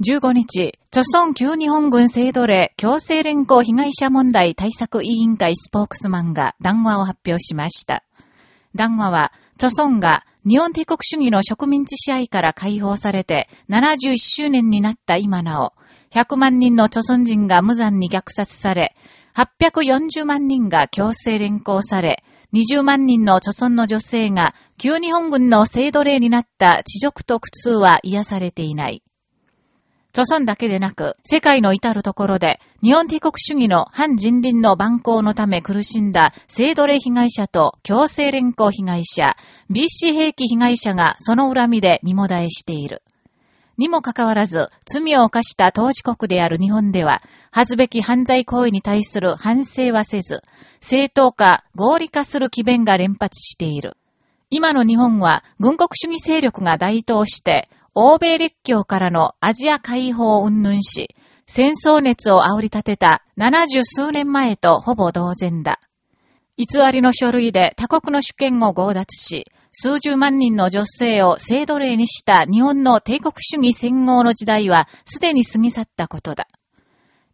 15日、著村旧日本軍制度令強制連行被害者問題対策委員会スポークスマンが談話を発表しました。談話は、著村が日本帝国主義の植民地支配から解放されて71周年になった今なお、100万人の著村人が無残に虐殺され、840万人が強制連行され、20万人の著村の女性が旧日本軍の制度令になった地辱と苦痛は癒されていない。著村だけでなく、世界の至るところで、日本帝国主義の反人倫の蛮行のため苦しんだ性奴隷被害者と強制連行被害者、BC 兵器被害者がその恨みで身もだえしている。にもかかわらず、罪を犯した当事国である日本では、恥ずべき犯罪行為に対する反省はせず、正当化、合理化する機弁が連発している。今の日本は軍国主義勢力が台頭して、欧米列強からのアジア解放を云々し、戦争熱を煽り立てた70数年前とほぼ同然だ。偽りの書類で他国の主権を強奪し、数十万人の女性を制度例にした日本の帝国主義戦後の時代はすでに過ぎ去ったことだ。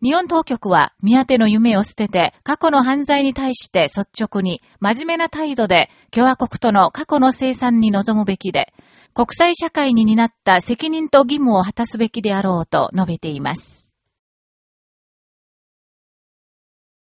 日本当局は見当ての夢を捨てて過去の犯罪に対して率直に真面目な態度で共和国との過去の生産に臨むべきで、国際社会に担った責任と義務を果たすべきであろうと述べています。